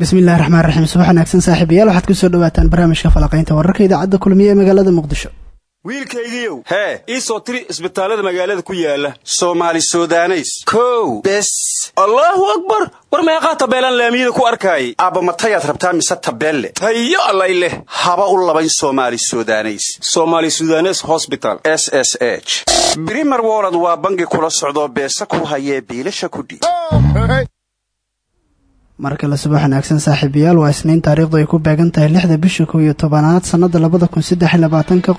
bismillahi raxmaan raxiim subax wanaagsan saaxiibayaal waxaad ku soo dhawaataan barnaamijka falaqaynta wararka idaacadda kulmiye ee magaalada muqdisho. Wiilkaygiiow hee ii soo tiri isbitaallada magaalada ku yaalla soomaali sudaneys. Kow. Bes. Allaahu akbar! War meeqaa tabeelaan laamiyada ku arkaayay? Aabba matayaad rabtaa mise tabeelle tayo allay leh. Haba u labayn soomaali sudaneys. Somaali sudanes hosbital s s h. Brimer wolod waa bangi kula socdoo beesa ku hayee biilasha kudhiib mar kale subax wanaagsan saaxiibayaal waa isniin taariikhdu ay ku beegan tahay lixda bisha kow iyo tobanaad sannada labada kun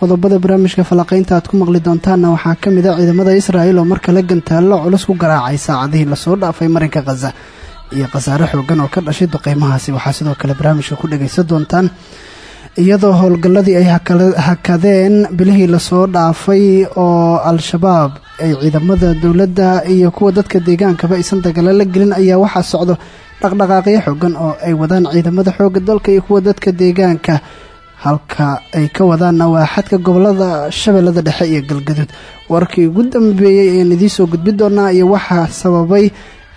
qodobada barnaamijka falaqaynta aad ku maqli doontaanna waxaa ka mid a ciidamada israa'il oo marka la gantaallo culus ku garaacay saacadihii la soo dhaafay marinka khaza iyo khasaare xoogan oo ka dhashay duqeymahaasi waxaa sidoo kale barnaamijka ku dhagaysan doontaan iyadoo howlgalladii ay hakadeen bilihii la soo dhaafay oo al-shabaab ay ciidamada dowladda iyo kuwa dadka deegaankaba aysan dagaalo la gelin ayaa waxaa socdo dhaqdhaqaaqyo xoogan oo ay wadaan ciidamada xoogga dalka iyo kuwa dadka deegaanka. Halka ay ka wadaanna waa gobollada shabeellada dhexe iyo galgaduud. Warkii ugu dambeeyey ayaan idiin soo gudbi doonaa iyo waxaa sababay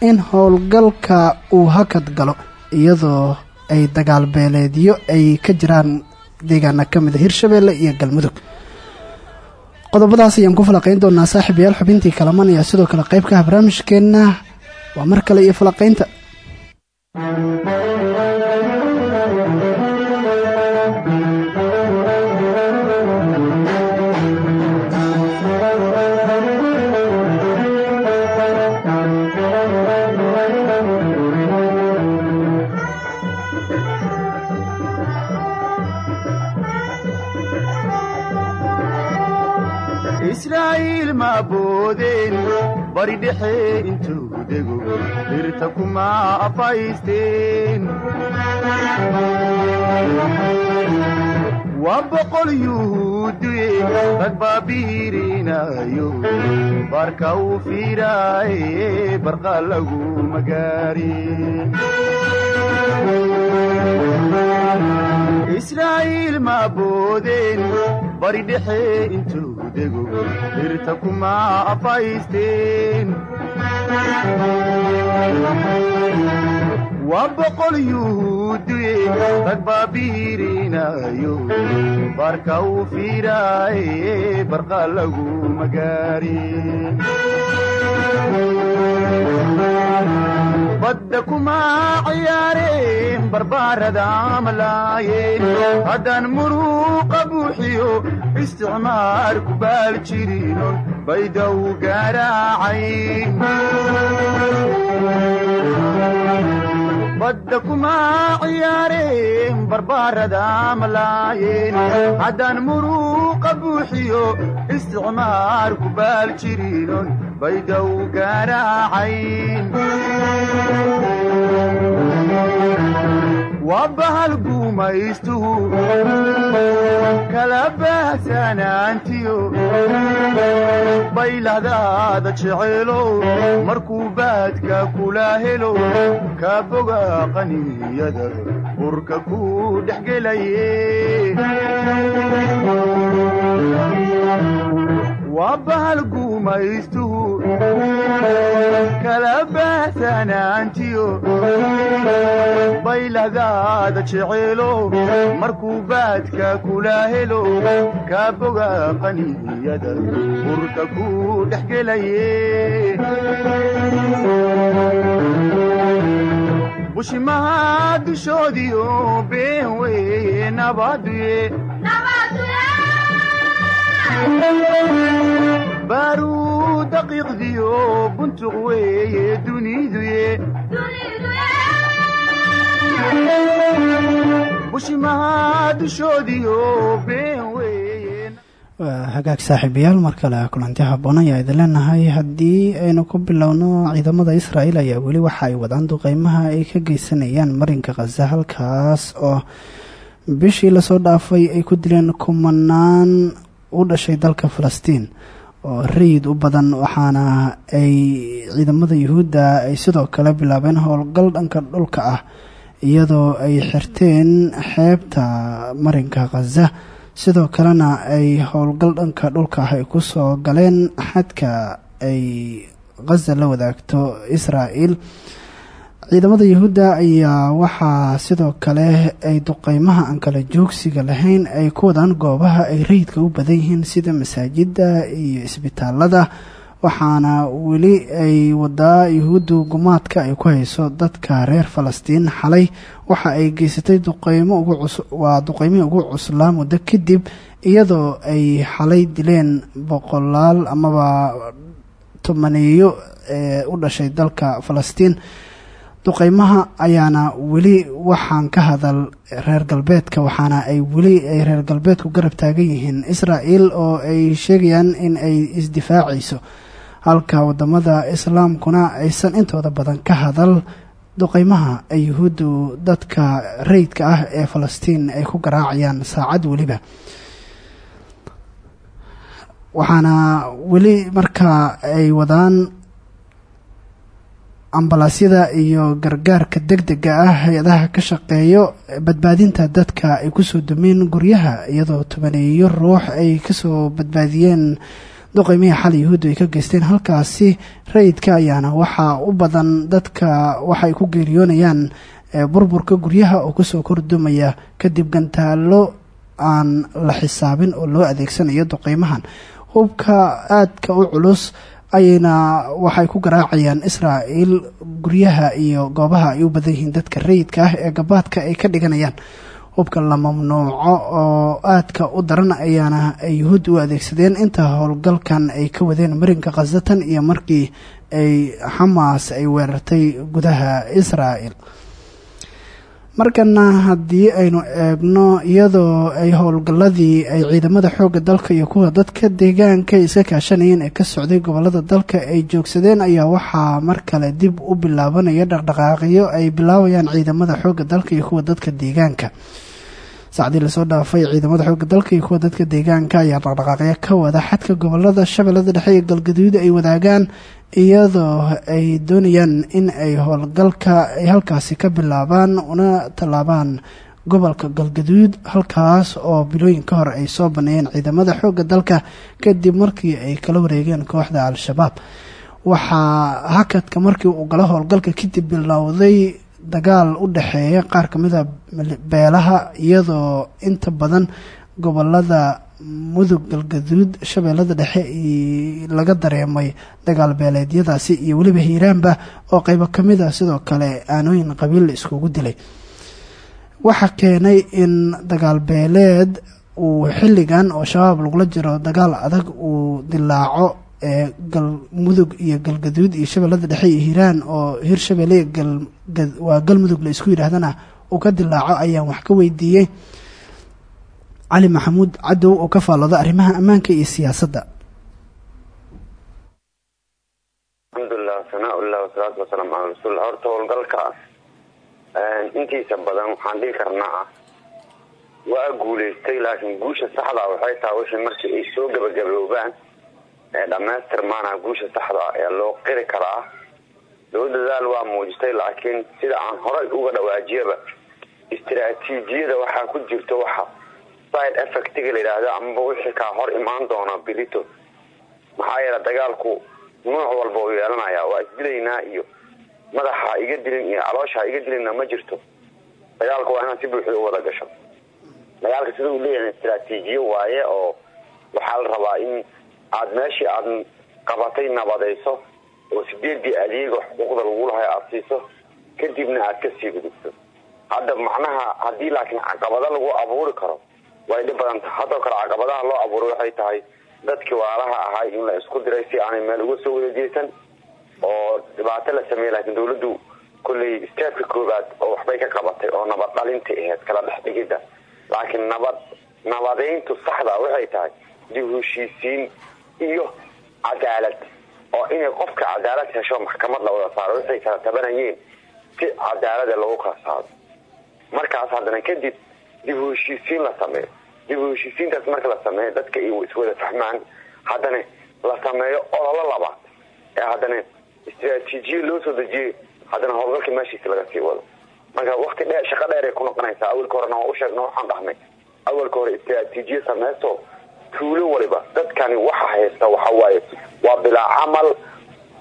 in howlgalka uu hakad galo iyadoo ay dagaal beeleedyo ay ka jiraan deegaana ka mid a hirshabeelle iyo galmudug. Qodobadaas ayaan ku falaqayn doonaa saaxiibayaal xubintii kalaman ayaa sidoo kale qayb ka ah barnaamijkeenna. Waa mar kale iyo falaqaynta israa'iil ma boodeen bari dhexe intuu dego dhirta kuma afaysteen waa boqol yuhuuduye rag baabiirinayo baarka uu fiiraaye barqa lagu magaari israa'iil ma boodeen bari dhexe intuu dego. Dhirta kuma afaysteen waa boqol yuhuuduye rag baabiirinayo baarka uu fiiraaye barqa lagu magaari badda kuma ciyaareen barbaarada malaayeen haddaan muruuqa buuxiyo isticmaar ku baal jirino baydow garaacayn badda kuma ciyaareen barbaarada malaayeen haddaan muruuqa buuxiyo isticmaar ku baal baydow garaacayn waa bahal guumaystuhu kala baahsanaantiyo baylahdaada jeceelow markuu baadka kula helo ka boga qaniyada burka ku dhex gelaye waa bahal guumaystuhu kala baahsanaantiyo baylahdaada jeceelo markuu baadka kula helo ka boga qaniyada burka ku dhex gelaye bushimaha dushoodiyo been weye nabaduye baaruu daqiiqdiyo buntuq weeye duniduye bushimaha dushoodiyo been weeye. Waa hagaag saaxiibayaal mar kale kulanti haboon ayaa idin leenahay. Haddii aynu ku bilowno ciidamada israa'iil ayaa weli waxa ay wadaan duqeymaha ay ka geysanayaan marinka khaza halkaas oo bishii la soo dhaafay ay ku dileen kumanaan u dhashay dalka falastiin. Oo rayid u badan waxaana ay ciidamada yuhuudda ay sidoo kale bilaabeen howlgal dhanka dhulka ah iyadoo ay xirteen xeebta marinka khaza sidoo kalena ay howlgal dhanka dhulka ah ay ku soo galeen xadka ay khaza la wadaagto israa'el ciidamada yuhuudda ayaa waxaa sidoo kale ay duqeymaha aan kala joogsiga lahayn ay ku wadaan goobaha ay rayidka u badan yihiin sida masaajida iyo isbitaalada waxaana weli ay wadaa yuhuuddu gumaadka ay ku hayso dadka reer falastiin. Xalay waxa ay geysatay duqeymo waa duqeymihii ugu cuslaa muddo kadib iyadoo ay xalay dileen boqolaal amaba tobaneeyo ee u dhashay dalka falastiin duqeymaha ayaana weli waxaan ka hadal reer galbeedka waxaana ay weli ay reer galbeedku garab taagan yihiin. Israel oo ay sheegayaan in ay isdifaacayso halka waddamada islaamkuna aysan intooda badan ka hadal duqeymaha ay yuhuuddu dadka rayidka ah ee falastiin ay ku garaacayaan saacad weliba. Waxaana weli markaa ay wadaan ambalaasyada iyo gargaarka deg dega ah hay'adaha ka shaqeeyo badbaadinta dadka ay ku soo dumeen guryaha iyadoo tobaneeyo ruux ay ka soo badbaadiyeen duqeymihii xal yuhuuddu ay ka geysteen. Halkaasi rayidka ayaana waxaa u badan dadka waxay ku geeriyoonayaan burburka guryaha oo ku soo kordumaya kadib gantaalo aan la xisaabin oo loo adeegsanayo duqeymahan. Hubka aadka u culus ayayna waxay ku garaacayaan israa'il guryaha iyo goobaha ay u badan yihiin dadka rayidka ah ee gabaadka ay ka dhiganayaan. Hubka la mamnuuco oo aadka u daran ayaana ay yuhuud u adeegsadeen inta howlgalkan ay ka wadeen marinka khasatan iyo markii ay xamaas ay weerartay gudaha israa'il markana haddii aynu eegno iyadoo ay howlgalladii ay ciidamada xoogga dalka iyo kuwa dadka deegaanka iska kaashanayeen ee ka socday gobollada dalka ay joogsadeen ayaa waxaa mar kale dib u bilaabanaya dhaqdhaqaaqyo ay bilaabayaan ciidamada xoogga dalka iyo kuwa dadka deegaanka. Saacdii la soo dhaafay ciidamada xoogga dalka iyo kuwa dadka deegaanka ayaa dhaqdhaqaaqyo ka wada xadka gobollada shabeellada dhexe iyo galgaduud ay wadaagaan iyadoo ay doonayaan in ay howlgalka ay halkaasi ka bilaabaan una tallaabaan gobolka galgaduud halkaas oo bilooyin ka hor ay soo baneeyeen ciidamada xoogga dalka kadib markii ay kala wareegeen kooxda al-shabaab. Waxaa hakadka markii uu galo howlgalka kadib bilowday dagaal u dhexeeya qaar kamida beelaha iyadoo inta badan gobollada mudug galgaduud shabeellada dhexe laga dareemay dagaal beeleedyadaasi iyo weliba hiiraanba oo qeybo ka mid a sidoo kale aanooyin qabiil iskugu dilay. Waxaa keenay in dagaal beeleed uu xilligan oo shabaab lagula jiro dagaal adag uu dilaaco ee galmudug iyo galgaduud iyo shabeellada dhexe iyo hiiraan oo hirshabelle waa galmudug la isku yidhaahdana uu ka dilaaco ayaan wax ka weydiiyey cali maxamuud cadow oo ka faallooda arrimaha ammaanka iyo siyaasadda. Alxamdulilah sanaa-ullah wasalaatu wasalaamu calaa rasuulillah. Horta howlgalka intiisa badan waxaan dhihi karnaa waa guulaystay laakiin guusha saxda waxay tahay wixii markii ay soo gabagaboobaan ee dhammaystirmaana guusha saxda ayaa loo qiri karaa. Loo waa muujistay laakiin sida aan horay uga dhawaajiyaba istiraatiijiyada waxaa ku jirta waxa side effectiga la yidhaahdo amaba wixii kaa hor imaan doona bilito. Maxaa yeele dagaalku nooc walba uu yeelanaya waa isdilaynaa iyo madaxa iga dilin iyo caloosha iga dilinna ma jirto. Dagaalku waa inaad si buuxda u wada gasho. Dagaalka sida uu leeyahay istiraatiijiyo waaye oo waxaa la rabaa in aada meeshii aada qabatay nabadayso oo sideedii adeega xuquuqda lagu lahay aada siiso kadibna aada ka sii gudubto. Hadda macnaha haddii laakiin caqabado lagu abuuri karo way dhib badan tahay haddoo kale caqabadaha loo abuuray waxay tahay dadkii waalaha ahay in la isku diray si aanay meel uga soo wada jeesan oo dhibaato la sameeyey laakiin dawladdu kolley steedka koobaad oo waxbay ka qabatay oo nabad dhalinta aheyd kala dhex dhigidda. Laakiin nabad nabadeyntu saxda waxay tahay dib heshiisiin iyo cadaalad oo inay qofka cadaalad hesho maxkamad la wada saaro waxay kala tabanayeen si cadaalada lagu kala saaro. Markaas haddana kadib dib heshiisiin la sameeyo dib u heshiisiintaas marka la sameeyo dadka ay iswada fahmaan haddana la sameeyo ololo labaad ee haddana istraatiijiya loo soo dejiyey haddana howlgalka meeshiisi laga sii wado. Marka wakti dheer shaqo dheer ay ku noqonaysaa. Awalka horena waa usheegna waxaan dhahnay awalka hore istraatiijiya sameysto tuulo waliba. Dadkani waxa haysta waxa waaye. Waa bilaa camal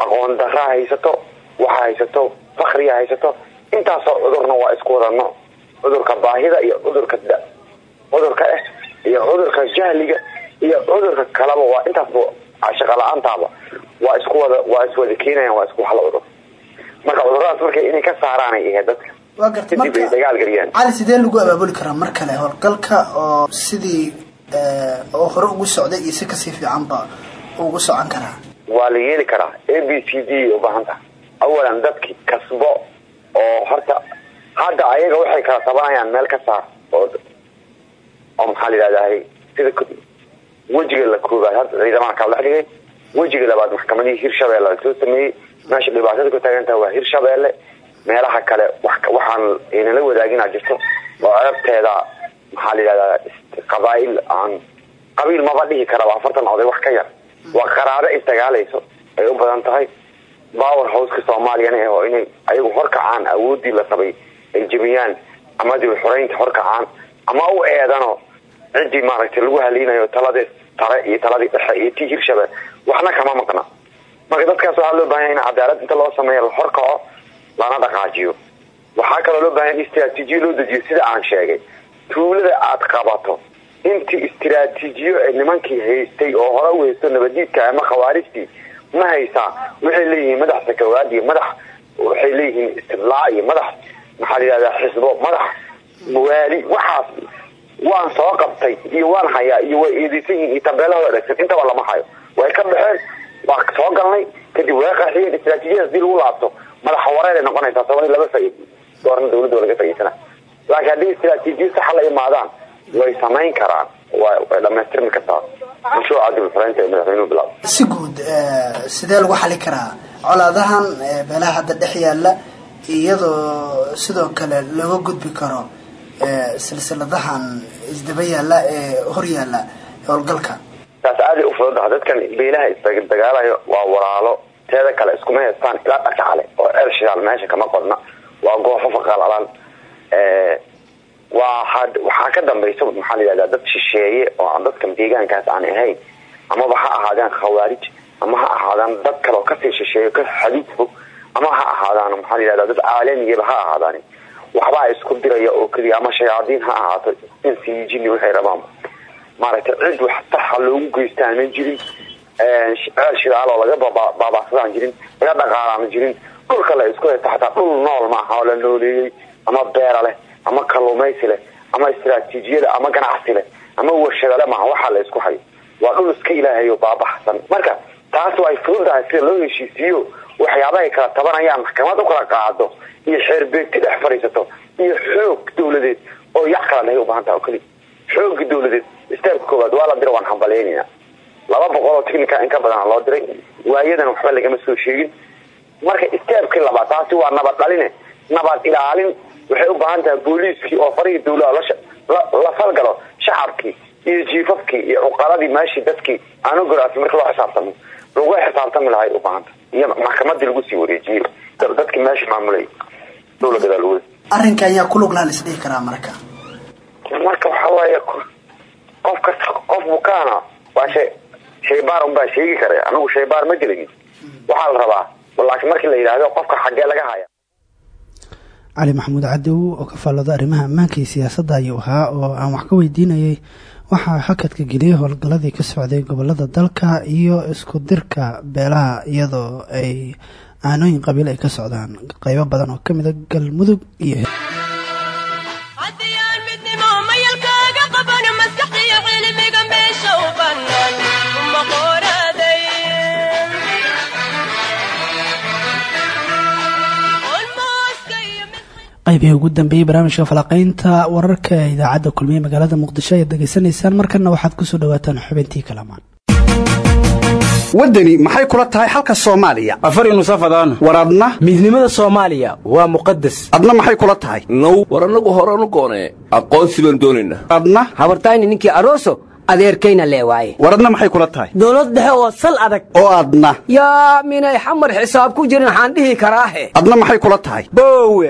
aqoon daraa haysato waxa haysato fakriya haysato. Intaasoo cudurna waa isku wada nooc cudurka baahida iyo cudurka da cudurka eh iyo cudurka jahliga iyo cudurka kaleba waa intaasba shaqa la'aantaaba waa isku wada waa iswada keenayaan waa isku hal cudur marka cuduradaas marka inay ka saaraanay ahayd dadka waa garta geliyaan. Cali sidee lagu abaabuli karaa mar kale howlgalka oo sidii oo hore ugu socday iyo si ka sii fiicanba ugu socon karaa? Waa la yeeli karaa a b c d ubaahan awalan dadki kasbo oo horta hadda ayaga waxay kala tabanayaan meel ka saar oo oo maxaa la yidhahdahay sida wejiga la koobaad. Hadda ciidamada kala dhex dhigay wejiga labaad maxkamadihii hirshabeelle soo sameeyey meesha dhibaatada ku taagan tahay waa hirshabeelle meelaha kale wax waxaan inala wadaagina jirto. Oo ceebteeda maxaa la yidhahdaa qabaail aan qabiil maba dhihi karaba afartan oday wax ka yar. Waa qaraabo isdagaalayso. Ay u badan tahay. Power houseka soomaaliyana eh oo inay ayagu horkacaan awoodii la rabay ay jebiyaan. Ama dib xoreynta horkacaan ama u eedano ciddii maaragtay lagu halinayo taladii tare iyo taladii dhexe iyo tii hirshabelle waxna kama maqna. Marka dadkaas waxaa loo bahanya in cadaalad inta loo sameeya la horkaco lana dhaqaajiyo. Waxaa kaloo loo bahanya in istraatiijiyo loo dejiyo sida aan sheegay. Tuulada aad qabato intii istraatiijiyo ee nimankii haystay oo hore u haysto nabadiidka ama khawaarijtii ma haysaa waxay leeyihiin madax sakawaad iyo madax waxay leeyihiin istidlaa iyo madax maxaa xisbo madax mawaali waxaas waan soo qabtay iyo waan hayaa iyo way eedeysan yihiin iyo tabeelahooda dhegsan intaba lama hayo way ka baxeen waa soo galnay. Kadib way qaxiyeen istraatiijiyada haddii lagu laabto madaxa wareeray noqonaysaa sabab in laba faa doorna dawladda laga faa'iidsana laakiin haddii istraatiijiya saxa la imaadaan way samayn karaan. Way dhamaystirmi kartaa. Mashruuca dib xoreynta ee madaxweynuhu bilaab si guud sidee lagu xali karaa? Colaadahan beelaha hadda dhex yaalla iyadoo sidoo kale looga gudbi karo silsiladahan isdaba yaalla ee hor yaalla howlgalka. Taas aaday u fududaha dadkan beelaha isdagaalayo waa walaalo teeda kale iskuma haystaan ilaa dhakacale oo ceel shidaal meesha kama qodna waa goofo faqaalalaan waa waxaa ka dambaysa maxaa la dad shisheeye oo aan dadkan deegaankaas aan ahayn amaba ha ahaadaan khawaarij ama ha ahaadaan dad kale oo ka sii shisheeyo ka xadiid fog ama ha ahaadaan maxaa la yihahdaa dad caalamiyaba ha ahaadaan waxbaa isku diraya oo keliya ama shayaadiin ha ahaato insi jini waxay rabaan. Maaragtay cid wax saxa loogu geystaan ma jirin. Ceel shidaal oo laga baabaasadaan jirin laga dhaqaalaama jirin. Dhulka la isku haysta xataa dhul nool maaha oo la nooleeyey ama beera leh ama kalluumaysi leh ama istraatiijiyada ama ganacsi leh ama warshadale maaha waxaa la isku hayo. Waa dhul iska ilaahayo baabaxsan. Marka taas way fududahay sida loo heshiisiiyo waxyaabaha kala tabanayaan maxkamad u kala qaado iyo xeerbeegti dhex fadhiisato iyo xoog dawladeed oo yac kala dhahay ubaahan taha oo keliya xooga dawladeed istaabka koowaad waa la dira waan hambaleynayna laba boqol oo technica in ka badana loo diray waayadan waxba lagama soo sheegin. Marka istaabkii labaad taasi waa nabad dhaline nabad ilaalin. Waxay u baahan tahay booliiskii oo farihii dawlada la falgalo shacabkii iyo jiifafkii iyo cuqaladii meeshii dadkii aan ogolaasi marka loo xisaabtamo. Lagu xisaabtami lahay u baahanta iyo maxkamadii lagu sii wareejiyey dadkii meesha maamulay dawla gadaalwada arrinka ayaa ku lug laha la isdhihi karaa marka marka waxa waaye qof kasta qof bukaana waa shay shaybaar unbaa sheegi kara anigu shaybaar ma gelin waxaa la rabaa laakiin markii la yidhaahdo qofka xaggee laga haya cali maxamuud cadow oo ka faallooda arrimaha ammaanka iyo siyaasadda ayuu ahaa oo aan wax ka weydiinayay waxaa hakadka geliyay howlgalladii ka socday gobollada dalka iyo isku dirka beelaha iyadoo ay aanooyin qabiil ay ka socdaan. Qeybo badan oo kamida galmudug iyo qaybihii ugu dambeeyey barnaamijka falaqeynta wararka ee idaacadda kulmiye magaalada muqdisho ayaad degeysanaysaan markana waxaad ku soo dhawaataan xubintii kalamaan waddani maxay kula tahay xalka soomaaliya? Afari nusafadaan war adna? Midnimada soomaaliya waa muqadas adna maxay kula tahay? Now war annagu horanu goonee. Aqoonsi baan doonaynaa adna? Habartayni ninkii aroso adeerkayna lee waaye. War adna maxay kula tahay? Dowlad dhexe oo sal adag. Oo adna. Yaa minay xamar xisaab ku jirin waxaan dhihi karaahe. Adna maxay kula tahay? Boowe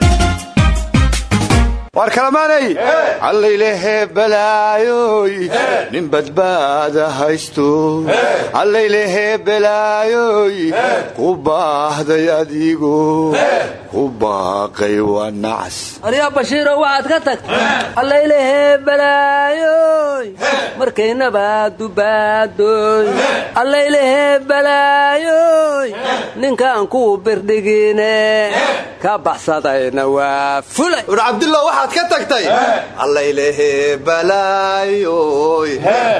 war kalamaanay allaylehe balaayoy nin badbaada haysto allaylehe balaayoy ku baahday adigo ku baaqay waa nacas aryaa bashiiro waxaad ka tagtay allaylehe balaayoy markaynaba dubaadoy allaylehe balaayoy ninkaan kuu birdhigine. Ka baxsadayna waa fulay waxaad ka tagtay? Allaylehe balaayoy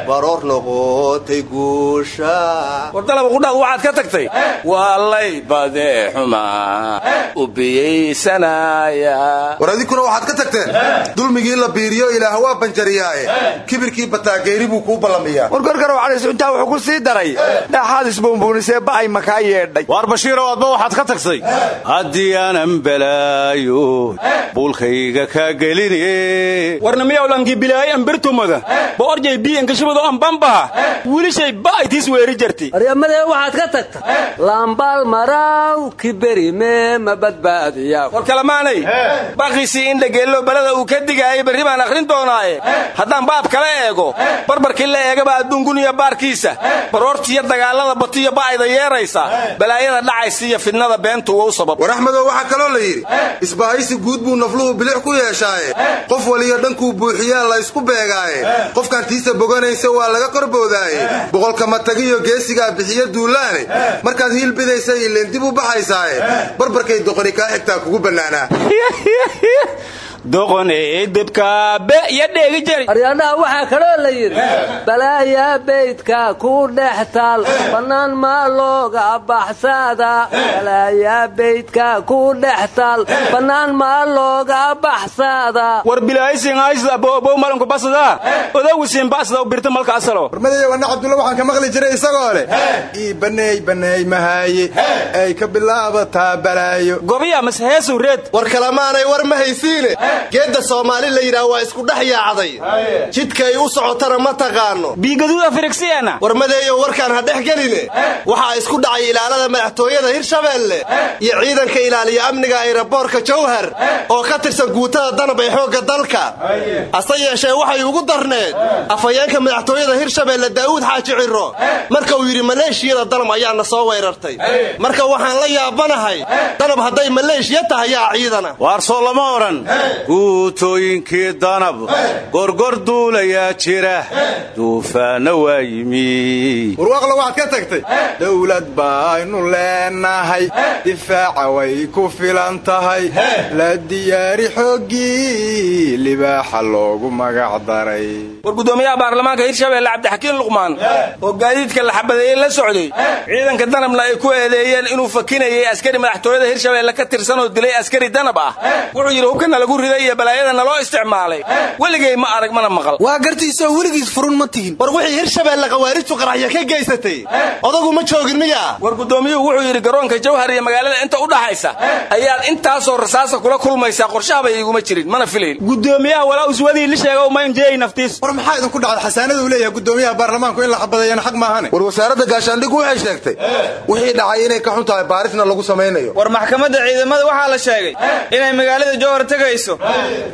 baroor noqotay guusha. Wardalaba qudhaad waxaad ka tagtay? Waa lay badee xumaa u biyaysanaya war adinkuna waxaad ka tagteen? Dulmigii la biiriyo ilaah waa banjariyaaye. Kibirkii bataageeri buu kuu ballamiyaa war gorgarow calays intaa wuxuu ku sii daray. Dhaxaad isbuunbuunisee ba'ay makaa yeedhay. Waar bashiirow adba waxaad ka tagtay? Haddii aanan balaayo buulkayga kaa geline warnamiyawlankii bilaay ambirtumada boorjay biyankashibado ambambaha wiilishay ba'aytiis weeri jarti? Aryamadee waxaad ka tagtay laambaal maraw kiberime ma badbaadiya war kalamaanay baqiisii in dhageello balada uu ka digaayay berri baan akhrin doonaaye haddaan baab kala eego barbarkii la eegaba adduunkuniya baarkiisa baroortiiyo dagaallada batiyo ba'ayda yeeraysa. Balaayada dhacaysa iyo fidnada beentu wow sabab. War axmedow waxaa kaloo la yidhi isbahaysi guud buu nafluhu bilix ku yeeshaaye qof waliyo dhankuu buuxiyaa la ysku beegaaye. Qofkaan tiisa boganaysa waa laga qorboodaaye boqolkama tagiyo geesigaa bixiyo duulaane. Markaad hiil bidaysa ileen dib u baxaysaaye. Barbarkay doqoni kaa xigtaa kugu bannaanaa doqonee debkaabe iyo dheegi jari. Aryaadhaha waxaa kaloo la yidhi balaayaa beydka ku dhex taal bannaan maa looga baxsada balaayaa beydka ku dhex taal bannaan maa looga baxsada war bilaaysinhaysabobow malanku basadaa odowisiin ba'sada birta malka asalo. Warmadaya wana cabdulla waxaan ka maqli jiray isagoo leh. Ii baneey baneey mahaaye ay ka bilaabataa balaayo. Gobiya mas heesu reed war kalamaanay war ma haysiine geedda soomaali la yidhaah waa isku dhex yaacday. Jidkay u socotana ma taqaano. Biigaduuda firigsiyeena war madeeyo warkaan ha dhex geline waxaa isku dhacay ilaalada madaxtooyada hirshabeelle iyo ciidanka ilaaliya amniga ayraboorka jawhar oo ka tirsan guutada danab ee xoogga dalka. Hase yeeshee waxay ugu darneed. Afhayeenka madaxtooyada hirshabeelle daa'uud xaaji ciro marka uu yidhi maleeshiyada danab ayaana soo weerartay. Marka waxaan la yaabanahay danab hadday maleeshiya tahay yaa ciidana. Waarsoo lama odhan guutooyinkii danab gorgor duulayaa jira. Duufaanna waa yimi warwaaqla waxaad ka tagtay. Dowlad baynu leenahay. Difaaca way ku filan tahay. La diyaari xooggii libaaxa loogu magac daray. War guddoomiyaha baarlamaanka hirshabeelle cabdixakiin luqmaan. Oo gaadiidka la xabadeeyey la socday. Ciidanka danabna ay ku eedeeyeen inuu fakinayay askari madaxtooyada hirshabeelle ka tirsan oo dilay askari danab ah. Wuxuu yidhi hubkana lagu riday iyo balaayada naloo isticmaalay. Weligay ma arag mana maqal. Waa gartiisoo weligiis furun ma tihin. War wixii hirshabeelle khawaarijtu qaraxya ka geysatay. Odagu ma joogin miya war guddoomiyuhu wuxuu yidhi garoonka jawhar iyo magaalada inta u dhaxaysa ayaad intaasoo rasaasa kula kulmaysaa qorshahaba iguma jirin. Mana filayn. Gudoomiyaha walaa uswadii la sheega umayn jeey naftiis. War maxaa idinku dhacda? Xasaanaduu leeyahay gudoomiyaha baarlamaanku in la xabadeeyana xaq maahane war wasaaradda gaashaandhigu waxay sheegtay wixii dhacay inay ka xun tahay baarisna lagu samaynayo. War maxkamadda ciidamada waxaa la sheegay inay magaalada jowhar tegayso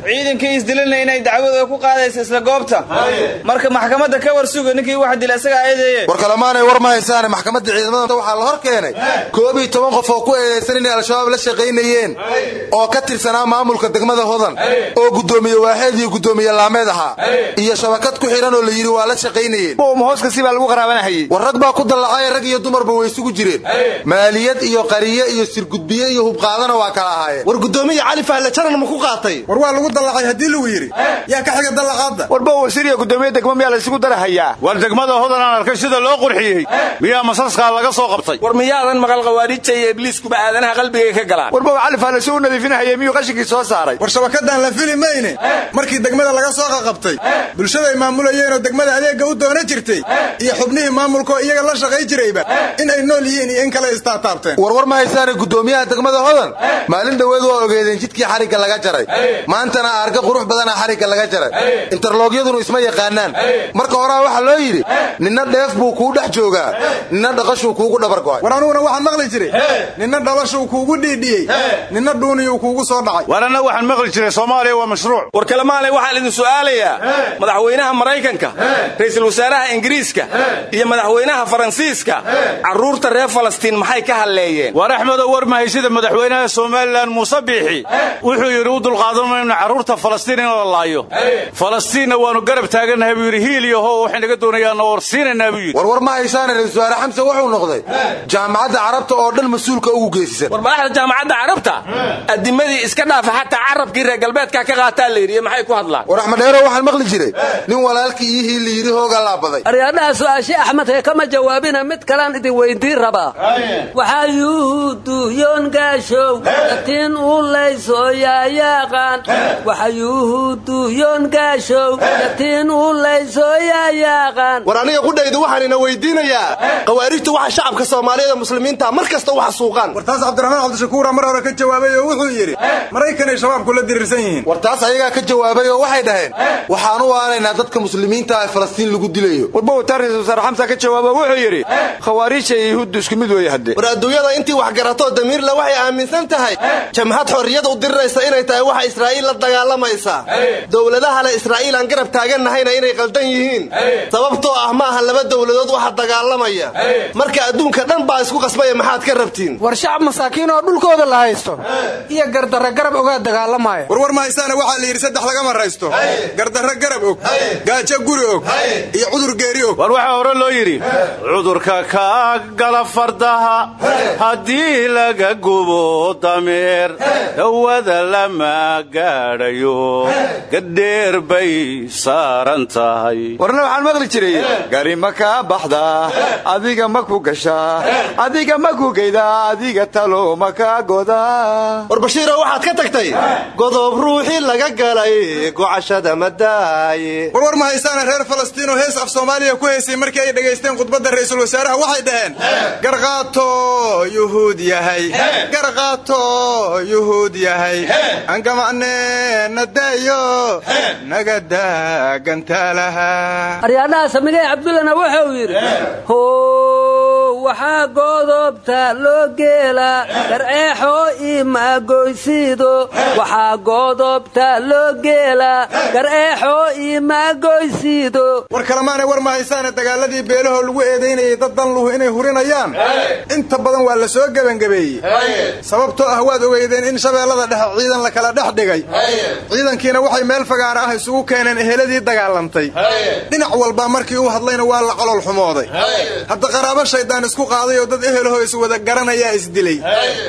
ciidankii isdilinna inay dacwada ku qaadayso isla goobta. Marka maxkamadda ka war suga ninkii wax dila isagaa eedeeye war kalemaanay war ma haysaane maxkamadda ciidamada waxaa la hor keenay. Koob iyo toban qof oo ku eedaysan inay al-shabaab la shaqaynayeen. Oo ka tirsanaa maamulka degmada hodan. Oo gudoomiye waaxeed iyo gudoomiye laameed ahaa. Iyo shabakad ku xidhan oo la yidhi waa la shaqaynayeen. Hooska sibaa lagu qaraabanahayey war rag baa ku dallacay rag iyo dumarba way isugu jireen. Maaliyad iyo qariye iyo sirgudbiye iyo hubqaadana waa kala ahaayeen. War gudoomiye cali fahle janan ma ku qaatay war waa lagu dallacay haddii lagu yidhi yaa ka xiga dallaqaadda warba wasiir iyo gudoomiye degmo miyaa la isugu darahayaa? War degmada hodan aan arkay sida loo qurxiyey. Miyaa masaskaa laga soo qabtay? War miyaadan maqal khawaariijta iyo ibliiskuba aadanaha qalbigay ka galaan? Warba cali fahle si u nadiifinahayay miyuu qashinkii soo saaray? War shabakadan la fili mayne. Markii degmada laga soo qaqabtay bulshada ay maamulayeenoo degmada adeega u doona jirtay iyo xubnihii maamulkaoo iyaga la shaqay jirayba in ay nool yihiin iyo in kale istaataabteen warwar ma haysaane gudoomiyaha degmada hodan? Maalin dhoweed waa ogeedeen jidkii xarigga laga jaray maantana arga qurux badana xarigga laga jaray. Interloogyadunu isma yaqaanaan. Marka horaa waxaa loo yidhi ninna dheef buu kuu dhex joogaa. Ninna dhaqashuu kuugu dhabar go'ay. War anuguna waxaan maqli jiray. Ninna dhalashuu kuugu dhiidhiyey. Ninna dhuuniyuu kuugu soo dhacay. War anna waxaan maqli jiray soomaaliya waa mashruuc. War kalemaanay waxaan idin su'aalayaa. Madaxweynaha maraykanka ra'iisul wasaaraha ingiriiska iyo madaxweynaha faransiiska carruurta reer falastiin maxay ka hadleeyeen? War axmedow war mahaysida madaxweynaha somalilan muuse biixi. Wuxuu yidhi u dulqaadan mayno carruurta falastiin in la laayo. Falastiinna waannu garab taagannahay buu yidhi hiil iyo how waxay naga doonayaanna war siinaynaa buu yidhi. Warwar ma haysaane ra'isul wasaare xamse wuxuu noqday jaamacadda carabta oo dhan mas'uulka ugu geesisan war madaxda jaamacadda carabta? Addimadii iska dhaafa xataa carabkii reer galbeedka ka qaataa la yidhi maxay ku hadlaan? War axmedheero waxaan maqli jiray. Nin walaalkii iyo hiil layidhi hoogaa laabaday aryaadhaha su'aashi axmed hee kama jawaabina mid kalaan idin weyddiin rabaa waxaa yuhuuddu yoongaashow yatiin u layso yaayaqaan waxa yuhuuddu yoongaashow yatiin u layso yaayaqaan war aniga qudhaydu waxaan ina weydiinayaa. Khawaarijtu waxa shacabka soomaaliyeed ee muslimiinta mar kasta waxa suuqaan war taas cabdiraxmaan cabdishakuura mar hore ka jawaabay oo wuxuu yidhi maraykanay shabaabku la diriirsan yihiin. War taas ayagaa ka jawaabay oo waxay dhaheen waxaan u aanaynaa dadka muslimiinta ee falastiin lagu dilayo. Warbawataa ra'isul wasaare xamsa ka jawaabo wuxuu yidhi khawaariijta iyo yuhuuddu isku mid weeye hadde. War adduunyada intii wax garatoo damiirle waxay aaminsan tahay jamhad xorriyad u diriraysa inay tahay waxa israa'iil la dagaalamaysa dowladahale israa'iil aan garab taagannahayna inay qaldan yihiin. Sababtoo ah ma aha laba dowladood waxa dagaalamaya. Marka adduunka dhan baa isku qasbaya maxaad ka rabtiin? War shacab masaakiin oo dhulkooda la haysto. Iyo gardarra garab ogaa dagaalamaya. Warwar ma haysaana waxaa la yidhi saddex lagama raysto gardarra garab og. Gaajo guri og. Iyo cudur geeri og. War waxaa hore loo yidhi cudurka kaa gala fardaha haddii laga gubo dameer dawada lama gaadhayo gadheer bay saaran tahay. Warna waxaan maqli jiray. Gari ma kaa baxdaa adiga ma ku gashaa adiga ma ku geydaa adiga talo ma kaa godaa war bashiiro waxaad ka tagtay? Godob ruuxii laga galay gocashada madaaye warwar ma haysaana reer falastiin oo hees af soomaaliya ku heysay markii ay dhegaysteen khudbadda ra'iisul wasaaraha? Waxay dhaheen garqaato yuhuud yahay garqaato yuhuud yahay angamacne nadayo naga daagantaalaha aryaadhaha samigay cabdullana wuxuu yidhi waxaa goodobta loo geelaa garceexoo iimaagoysiido waxaa goodobta loo geelaa garceexoo iimaagoysiido war kalemaanay war ma haysaane dagaaladii beelahoo lagu eedaynayay dad danluhu inay hurinayaan. Inta badan waa la soo gebangabeeyey sababtoo ah waad ogeydeen in shabeellada dhexe ciidan la kala dhex dhigay. Ciidankiina waxay meel fagaara ah isugu keeneen eheladii dagaalamtay dhinac walba markii uu hadlayna waa la colol xumooday. Hadda qaraabo shaydaan isku qaaday oo dad ehelahoo iswada garanayaa isdilay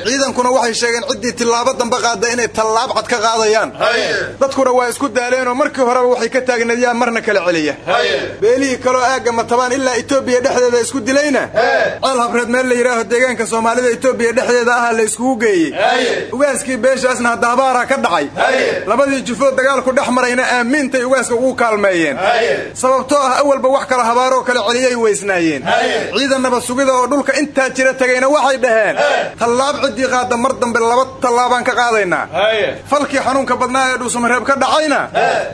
ciidankuna waxay sheegeen ciddii tillaabo dambe qaadda inay tallaab cad ka qaadayaan. Dadkuna waa isku daaleenoo markii horeba waxay ka taagnadyaan marna kala celiya beelihii kaloo aagga matabaan ilaa etoobiya dhexdeeda isku dilayna? Ceel habreed meel la yidhaaho deegaanka soomaalida etoobiya dhexdeeda aha la iskugu geeyey. Ugaaskii beeshaasna hadda habaaraa ka dhacay. Labadii jufood dagaalku dhex marayna aamiintay ugaaska ugu kaalmeeyeen. Sababtoo ah awalba wax kala habaaroo kala celiyay weysnaayeen ciidannaba sugida oo dhulka intaa jira tagayna waxay dhaheen. Tallaab ciddii qaadda mar dambe laba tallaabaan ka qaadaynaa falkii xanuunka badnaa ee dhuusamareeb ka dhacayna.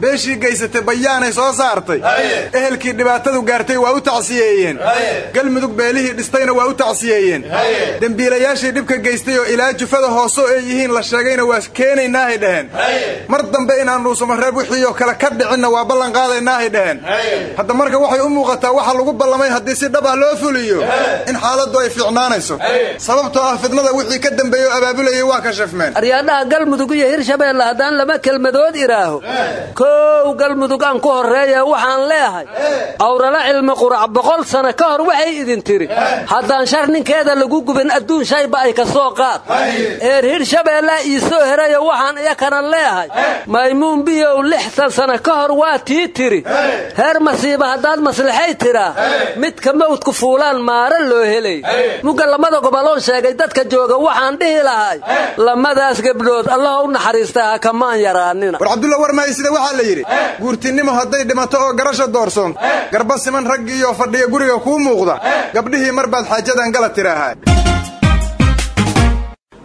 Beeshii gaysatay bayaanay soo saartay. Ehelkii dhibaatadu gaartay waa u tacsiyeeyeen. Galmudug beelihii dhistayna waa u tacsiyeeyeen. Dembiilayaashii dhibka geystay oo ilaa jufada hoosoo ay yihiin la sheegayna waa keenaynaahay dhaheen. Mar dambe inaan dhuusamareeb wixii oo kale ka dhicinna waa ballan qaadaynaahay dhaheen. Hadda marka waxay u muuqataa waxa lagu ballamay haddii si dhab ah loo fuliyo in xaaladdu ay fiicnaanayso. Sababtoo ah fidnada wixii ka dambeeyey oo abaabulayay waa ka shafmeen. Aryaadhaha galmudug iyo hirshabeelle haddaan laba kelmadood idhaaho kow galmudug aan ku horreeya waxaan leehay awrala cilmi qurac boqol sano ka hor waxay idin tiri. Haddaan shar ninkeeda lagu gubin adduun shayba ay ka soo qaad. Eer hirshabeellea ii soo herayo waxaan iyakana leehay maymuun biyow lixtan sano ka hor waa tii tiri. Heer masiiba haddaad maslaxay tiraa. Midka mawdku fuulaan maare loo helay. Mugga lamada goboloon sheegay dadka jooga waxaan dhihi lahay lamadaas gebdhood allah u naxariista ha kamaan yaraanina. War cabdulla war mahaysida waxaa la yidhi guurtinimo hadday dhimato oo garasha doorsoon garba siman raggiiyo fadhiya guriga kuu muuqda gabdhihii mar baad xaajadan gala tiraahaa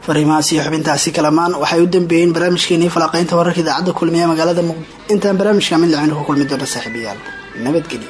fariimahaas iyo xubintaasi kalamaan waxay u dambeeyeen barnaamijkeenii falaqaynta wararka idaacadda kulmiye magaalada muqdisho intaan barnaamijka mid lacaynu ku kulmi doona saaxiibayaal. Nabadgelyo